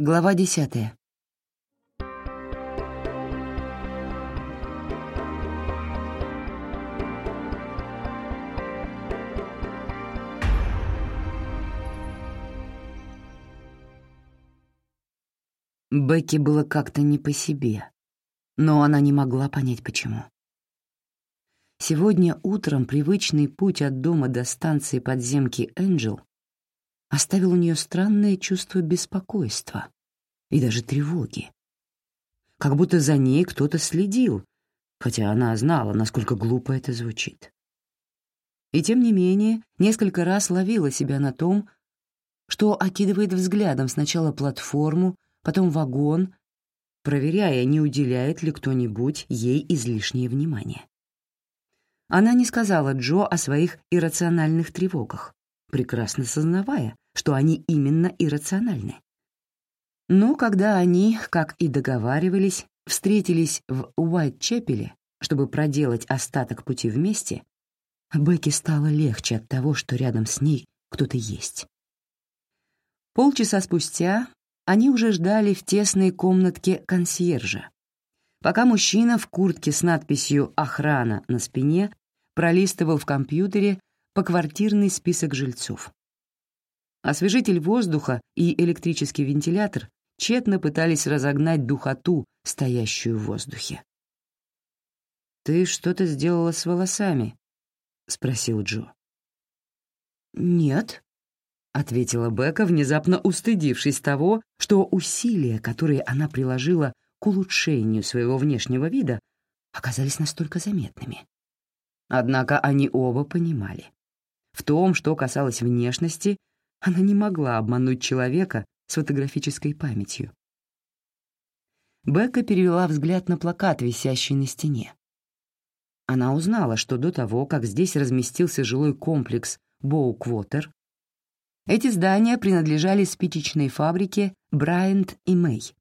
Глава десятая. Бекки было как-то не по себе, но она не могла понять, почему. Сегодня утром привычный путь от дома до станции подземки «Энджел» оставил у нее странное чувство беспокойства и даже тревоги. Как будто за ней кто-то следил, хотя она знала, насколько глупо это звучит. И тем не менее, несколько раз ловила себя на том, что окидывает взглядом сначала платформу, потом вагон, проверяя, не уделяет ли кто-нибудь ей излишнее внимание. Она не сказала Джо о своих иррациональных тревогах, прекрасно сознавая, что они именно иррациональны. Но когда они, как и договаривались, встретились в Уайт-Чепеле, чтобы проделать остаток пути вместе, Бекки стало легче от того, что рядом с ней кто-то есть. Полчаса спустя они уже ждали в тесной комнатке консьержа, пока мужчина в куртке с надписью «Охрана» на спине пролистывал в компьютере поквартирный список жильцов. Освежитель воздуха и электрический вентилятор тщетно пытались разогнать духоту, стоящую в воздухе. «Ты что-то сделала с волосами?» — спросил Джо. «Нет», — ответила Бека, внезапно устыдившись того, что усилия, которые она приложила к улучшению своего внешнего вида, оказались настолько заметными. Однако они оба понимали. В том, что касалось внешности, она не могла обмануть человека с фотографической памятью. Бекка перевела взгляд на плакат, висящий на стене. Она узнала, что до того, как здесь разместился жилой комплекс Боуквотер, эти здания принадлежали спичечной фабрике Брайант и Мэй.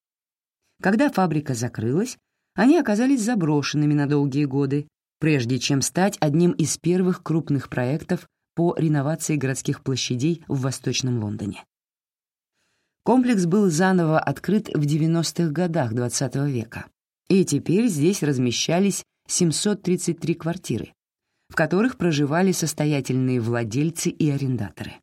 Когда фабрика закрылась, они оказались заброшенными на долгие годы, прежде чем стать одним из первых крупных проектов по реновации городских площадей в Восточном Лондоне. Комплекс был заново открыт в 90-х годах XX -го века, и теперь здесь размещались 733 квартиры, в которых проживали состоятельные владельцы и арендаторы.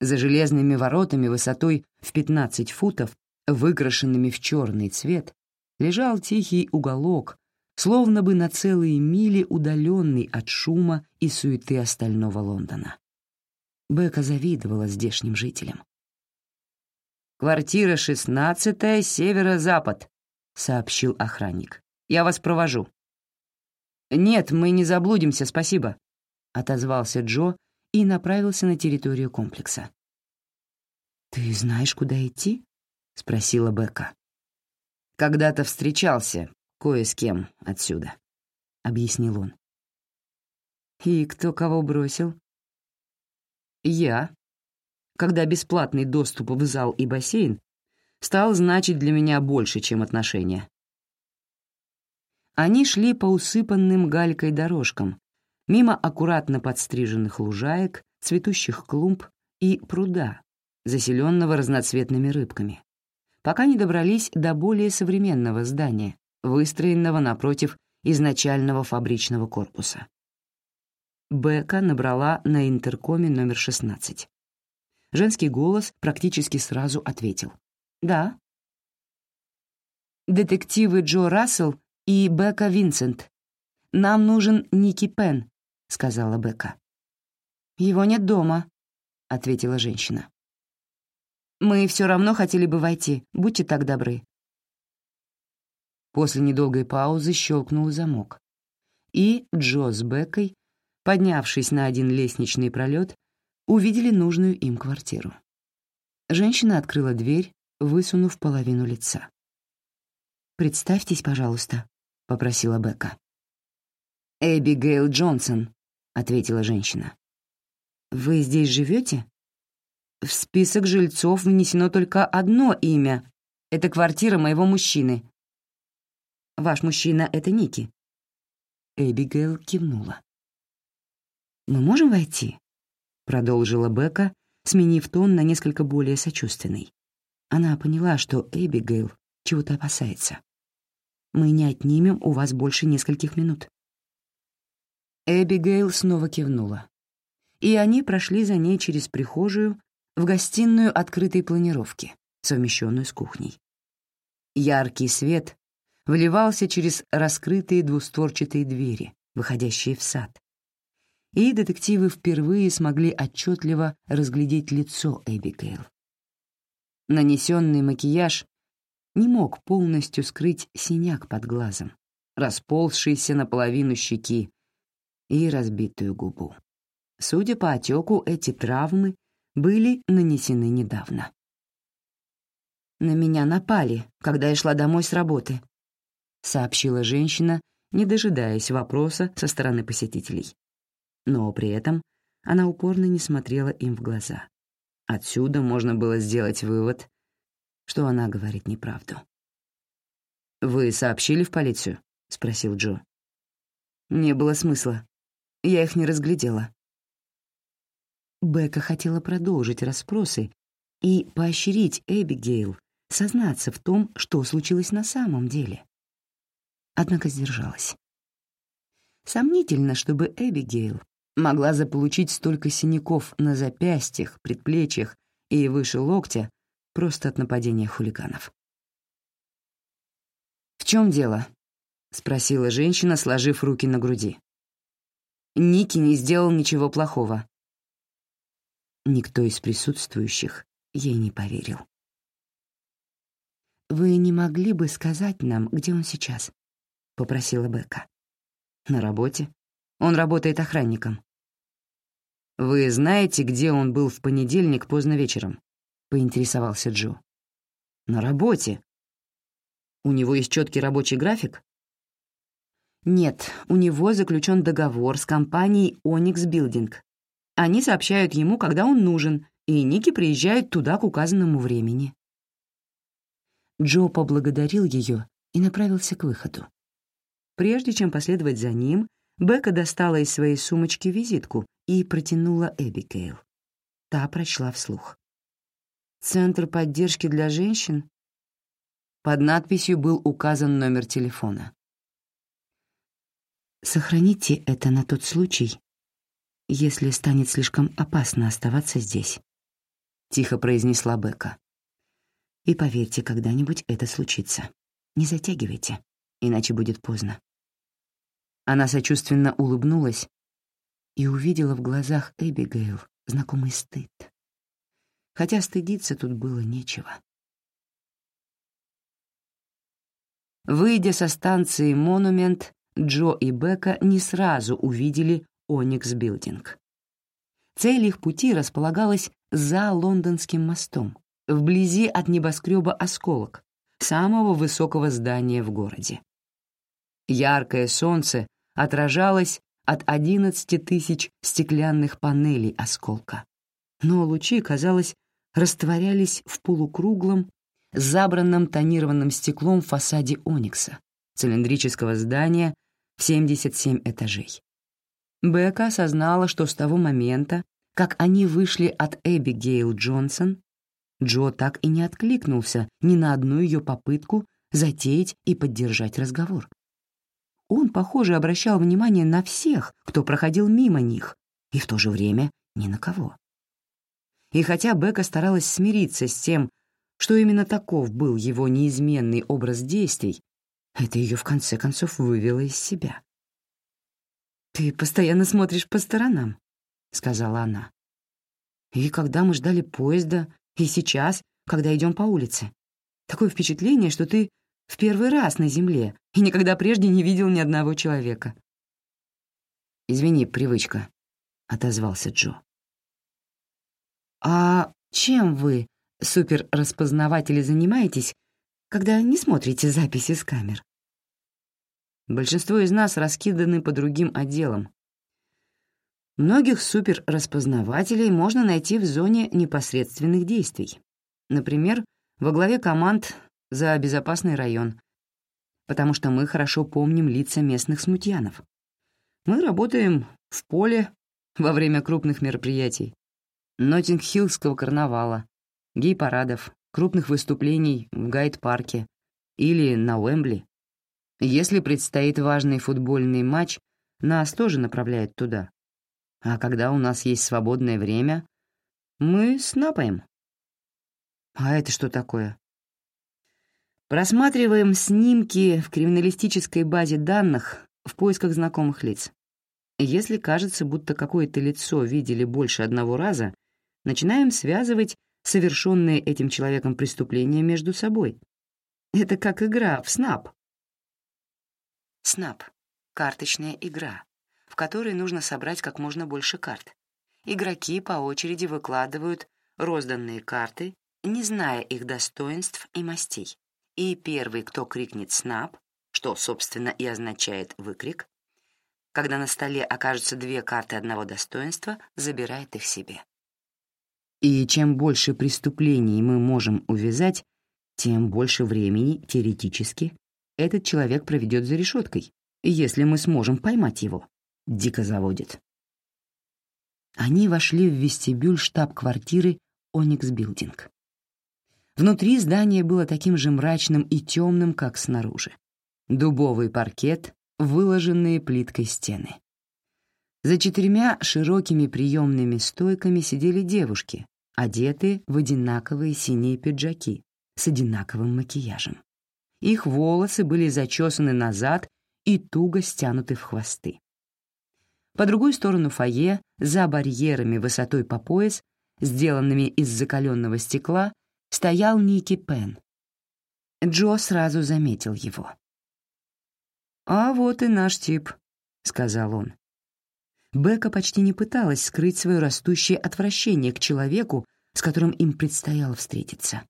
За железными воротами высотой в 15 футов, выкрашенными в черный цвет, лежал тихий уголок, словно бы на целые мили удаленный от шума и суеты остального Лондона. Бека завидовала здешним жителям. «Квартира шестнадцатая, северо-запад», — сообщил охранник. «Я вас провожу». «Нет, мы не заблудимся, спасибо», — отозвался Джо и направился на территорию комплекса. «Ты знаешь, куда идти?» — спросила Бека. «Когда-то встречался, кое с кем отсюда», — объяснил он. «И кто кого бросил?» «Я. Когда бесплатный доступ в зал и бассейн стал значить для меня больше, чем отношения». Они шли по усыпанным галькой дорожкам, мимо аккуратно подстриженных лужаек, цветущих клумб и пруда, заселенного разноцветными рыбками, пока не добрались до более современного здания, выстроенного напротив изначального фабричного корпуса. Бека набрала на интеркоме номер 16. Женский голос практически сразу ответил. «Да». «Детективы Джо Рассел и Бека Винсент. Нам нужен Ники Пен», — сказала Бека. «Его нет дома», — ответила женщина. «Мы все равно хотели бы войти, будьте так добры», После недолгой паузы щелкнул замок. И Джо с Беккой, поднявшись на один лестничный пролет, увидели нужную им квартиру. Женщина открыла дверь, высунув половину лица. «Представьтесь, пожалуйста», — попросила Бекка. «Эбигейл Джонсон», — ответила женщина. «Вы здесь живете?» «В список жильцов внесено только одно имя. Это квартира моего мужчины», Ваш мужчина — это Ники». Эбигейл кивнула. «Мы можем войти?» — продолжила Бека, сменив тон на несколько более сочувственный. Она поняла, что Эбигейл чего-то опасается. «Мы не отнимем у вас больше нескольких минут». Эбигейл снова кивнула. И они прошли за ней через прихожую в гостиную открытой планировки, совмещенную с кухней. Яркий свет вливался через раскрытые двустворчатые двери, выходящие в сад. И детективы впервые смогли отчетливо разглядеть лицо Эбигейл. Нанесенный макияж не мог полностью скрыть синяк под глазом, расползшийся наполовину щеки и разбитую губу. Судя по отеку, эти травмы были нанесены недавно. «На меня напали, когда я шла домой с работы», — сообщила женщина, не дожидаясь вопроса со стороны посетителей. Но при этом она упорно не смотрела им в глаза. Отсюда можно было сделать вывод, что она говорит неправду. «Вы сообщили в полицию?» — спросил Джо. «Не было смысла. Я их не разглядела». Бека хотела продолжить расспросы и поощрить Эбигейл сознаться в том, что случилось на самом деле. Однако сдержалась. Сомнительно, чтобы Эбигейл могла заполучить столько синяков на запястьях, предплечьях и выше локтя просто от нападения хулиганов. «В чем дело?» — спросила женщина, сложив руки на груди. «Ники не сделал ничего плохого». Никто из присутствующих ей не поверил. «Вы не могли бы сказать нам, где он сейчас?» — попросила Бека. «На работе. Он работает охранником». «Вы знаете, где он был в понедельник поздно вечером?» — поинтересовался Джо. «На работе. У него есть четкий рабочий график?» «Нет, у него заключен договор с компанией Onyx Building. Они сообщают ему, когда он нужен, и Ники приезжает туда к указанному времени». Джо поблагодарил ее и направился к выходу. Прежде чем последовать за ним, Бека достала из своей сумочки визитку и протянула Эбигейл. Та прочла вслух. «Центр поддержки для женщин?» Под надписью был указан номер телефона. «Сохраните это на тот случай, если станет слишком опасно оставаться здесь», — тихо произнесла Бека. «И поверьте, когда-нибудь это случится. Не затягивайте, иначе будет поздно». Она сочувственно улыбнулась и увидела в глазах Эбигейл знакомый стыд. Хотя стыдиться тут было нечего. Выйдя со станции «Монумент», Джо и Бека не сразу увидели «Оникс Билдинг». Цель их пути располагалась за Лондонским мостом, вблизи от небоскреба «Осколок», самого высокого здания в городе. Яркое солнце отражалось от 11 тысяч стеклянных панелей осколка. Но лучи, казалось, растворялись в полукруглом, забранном тонированным стеклом фасаде Оникса, цилиндрического здания в 77 этажей. Бека осознала, что с того момента, как они вышли от Эбигейл Джонсон, Джо так и не откликнулся ни на одну ее попытку затеять и поддержать разговор. Он, похоже, обращал внимание на всех, кто проходил мимо них, и в то же время ни на кого. И хотя Бека старалась смириться с тем, что именно таков был его неизменный образ действий, это ее в конце концов вывело из себя. «Ты постоянно смотришь по сторонам», — сказала она. «И когда мы ждали поезда, и сейчас, когда идем по улице. Такое впечатление, что ты в первый раз на Земле и никогда прежде не видел ни одного человека. «Извини, привычка», — отозвался Джо. «А чем вы, суперраспознаватели, занимаетесь, когда не смотрите записи с камер?» Большинство из нас раскиданы по другим отделам. Многих суперраспознавателей можно найти в зоне непосредственных действий. Например, во главе команд за безопасный район, потому что мы хорошо помним лица местных смутьянов. Мы работаем в поле во время крупных мероприятий. Ноттинг-Хиллского карнавала, гей-парадов, крупных выступлений в Гайд-парке или на Уэмбли. Если предстоит важный футбольный матч, нас тоже направляют туда. А когда у нас есть свободное время, мы снапаем. А это что такое? Просматриваем снимки в криминалистической базе данных в поисках знакомых лиц. Если кажется, будто какое-то лицо видели больше одного раза, начинаем связывать совершенные этим человеком преступления между собой. Это как игра в снап. Снап — карточная игра, в которой нужно собрать как можно больше карт. Игроки по очереди выкладывают розданные карты, не зная их достоинств и мастей. И первый, кто крикнет «снап», что, собственно, и означает «выкрик», когда на столе окажутся две карты одного достоинства, забирает их себе. И чем больше преступлений мы можем увязать, тем больше времени, теоретически, этот человек проведет за решеткой, если мы сможем поймать его. Дико заводит. Они вошли в вестибюль штаб-квартиры «Оникс Билдинг». Внутри здание было таким же мрачным и темным, как снаружи. Дубовый паркет, выложенные плиткой стены. За четырьмя широкими приемными стойками сидели девушки, одетые в одинаковые синие пиджаки с одинаковым макияжем. Их волосы были зачесаны назад и туго стянуты в хвосты. По другую сторону фойе, за барьерами высотой по пояс, сделанными из закаленного стекла, стоял Ники Пен. Джо сразу заметил его. «А вот и наш тип», — сказал он. Бека почти не пыталась скрыть свое растущее отвращение к человеку, с которым им предстояло встретиться.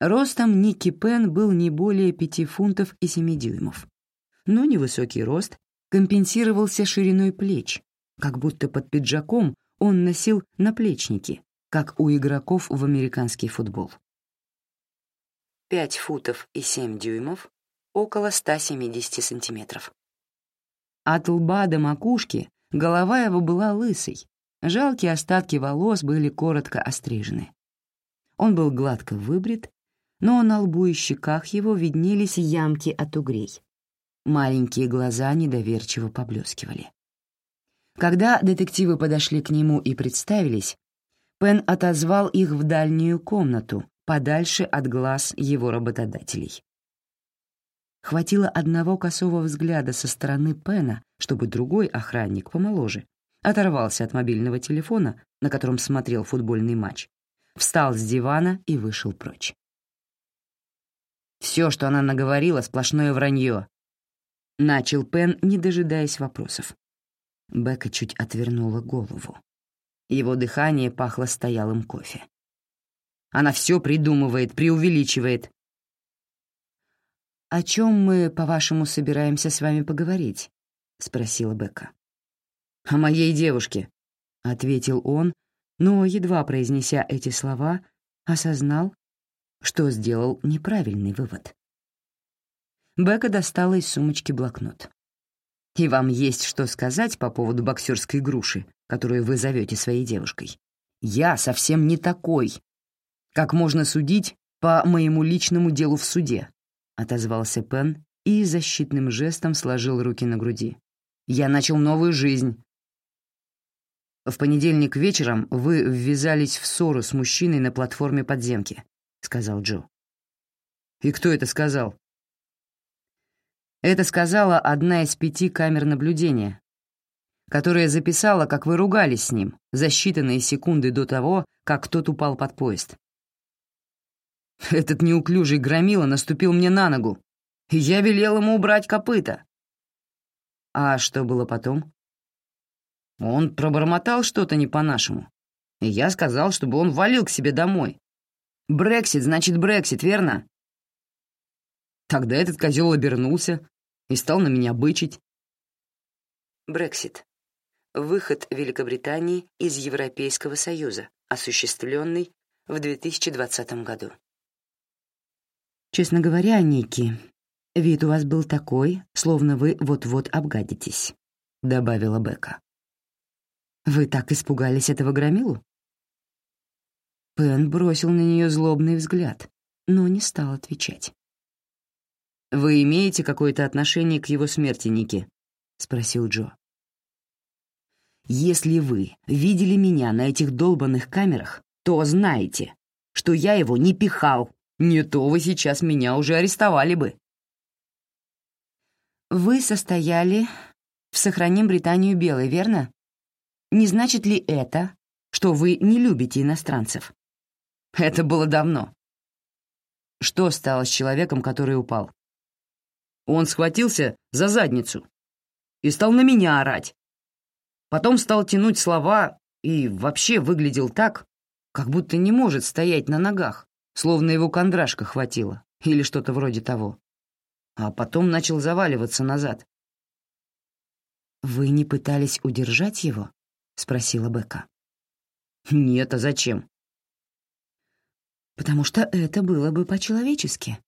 Ростом Ники Пен был не более пяти фунтов и семи дюймов. Но невысокий рост компенсировался шириной плеч, как будто под пиджаком он носил наплечники, как у игроков в американский футбол. Пять футов и семь дюймов около 170 сантиметров. От лба до макушки голова его была лысой, жалкие остатки волос были коротко острижены. Он был гладко выбрит, но на лбу и щеках его виднелись ямки от угрей. Маленькие глаза недоверчиво поблескивали. Когда детективы подошли к нему и представились, Пен отозвал их в дальнюю комнату, подальше от глаз его работодателей. Хватило одного косого взгляда со стороны Пена, чтобы другой охранник помоложе оторвался от мобильного телефона, на котором смотрел футбольный матч, встал с дивана и вышел прочь. «Все, что она наговорила, сплошное вранье», — начал Пен, не дожидаясь вопросов. Бека чуть отвернула голову. Его дыхание пахло стоялым кофе. «Она все придумывает, преувеличивает, «О чем мы, по-вашему, собираемся с вами поговорить?» — спросила Бека. «О моей девушке», — ответил он, но, едва произнеся эти слова, осознал, что сделал неправильный вывод. Бека достала из сумочки блокнот. «И вам есть что сказать по поводу боксерской груши, которую вы зовете своей девушкой? Я совсем не такой. Как можно судить по моему личному делу в суде?» — отозвался Пен и защитным жестом сложил руки на груди. «Я начал новую жизнь». «В понедельник вечером вы ввязались в ссору с мужчиной на платформе подземки», — сказал Джо. «И кто это сказал?» Это сказала одна из пяти камер наблюдения, которая записала, как вы ругались с ним за считанные секунды до того, как тот упал под поезд. Этот неуклюжий громила наступил мне на ногу, и я велел ему убрать копыта. А что было потом? Он пробормотал что-то не по-нашему, и я сказал, чтобы он валил к себе домой. Брексит значит Брексит, верно? Тогда этот козел обернулся и стал на меня бычить. Брексит. Выход Великобритании из Европейского Союза, осуществленный в 2020 году. Честно говоря, Ники, вид у вас был такой, словно вы вот-вот обгадитесь», — добавила Бека. «Вы так испугались этого громилу?» Пен бросил на нее злобный взгляд, но не стал отвечать. «Вы имеете какое-то отношение к его смерти, Ники?» — спросил Джо. «Если вы видели меня на этих долбанных камерах, то знаете, что я его не пихал. Не то вы сейчас меня уже арестовали бы». «Вы состояли в «Сохраним Британию белой», верно? Не значит ли это, что вы не любите иностранцев?» «Это было давно». Что стало с человеком, который упал? Он схватился за задницу и стал на меня орать. Потом стал тянуть слова и вообще выглядел так, как будто не может стоять на ногах, словно его кондрашка хватило или что-то вроде того. А потом начал заваливаться назад. «Вы не пытались удержать его?» — спросила Бека. «Нет, а зачем?» «Потому что это было бы по-человечески»,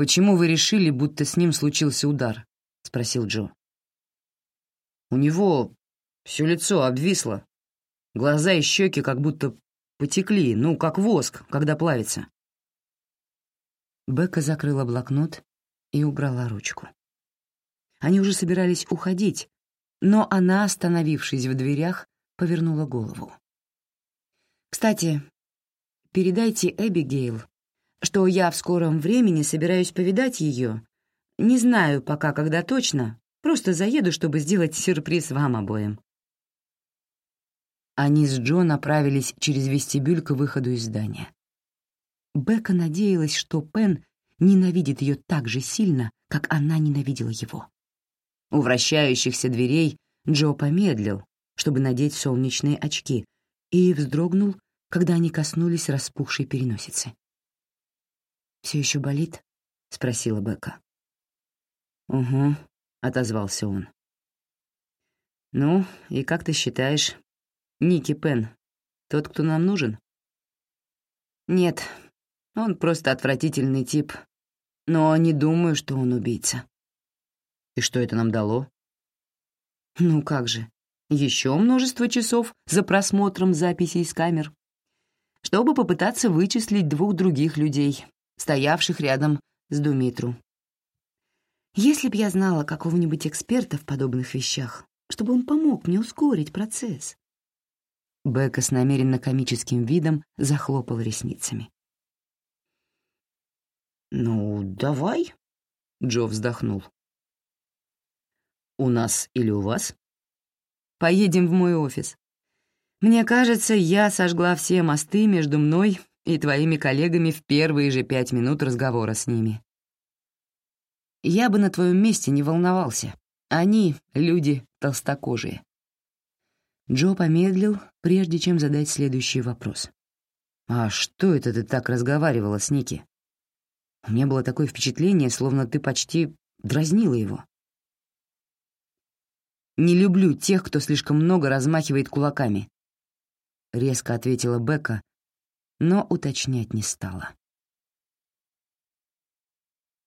«Почему вы решили, будто с ним случился удар?» — спросил Джо. «У него все лицо обвисло. Глаза и щеки как будто потекли, ну, как воск, когда плавится». Бекка закрыла блокнот и убрала ручку. Они уже собирались уходить, но она, остановившись в дверях, повернула голову. «Кстати, передайте Эбигейл, что я в скором времени собираюсь повидать ее. Не знаю пока, когда точно, просто заеду, чтобы сделать сюрприз вам обоим». Они с Джо направились через вестибюль к выходу из здания. Бека надеялась, что Пен ненавидит ее так же сильно, как она ненавидела его. У вращающихся дверей Джо помедлил, чтобы надеть солнечные очки, и вздрогнул, когда они коснулись распухшей переносицы. Все еще болит?» — спросила Бека. «Угу», — отозвался он. «Ну, и как ты считаешь, Ники Пен, тот, кто нам нужен?» «Нет, он просто отвратительный тип, но не думаю, что он убийца». «И что это нам дало?» «Ну как же, еще множество часов за просмотром записей с камер, чтобы попытаться вычислить двух других людей, стоявших рядом с Думитру. Если б я знала какого-нибудь эксперта в подобных вещах, чтобы он помог мне ускорить процесс. Бека с намеренно комическим видом захлопал ресницами. «Ну, давай», — Джо вздохнул. «У нас или у вас?» «Поедем в мой офис. Мне кажется, я сожгла все мосты между мной и твоими коллегами в первые же пять минут разговора с ними. Я бы на твоем месте не волновался. Они — люди толстокожие. Джо помедлил, прежде чем задать следующий вопрос. «А что это ты так разговаривала с Ники? У меня было такое впечатление, словно ты почти дразнила его». «Не люблю тех, кто слишком много размахивает кулаками», — резко ответила Бекка, но уточнять не стала.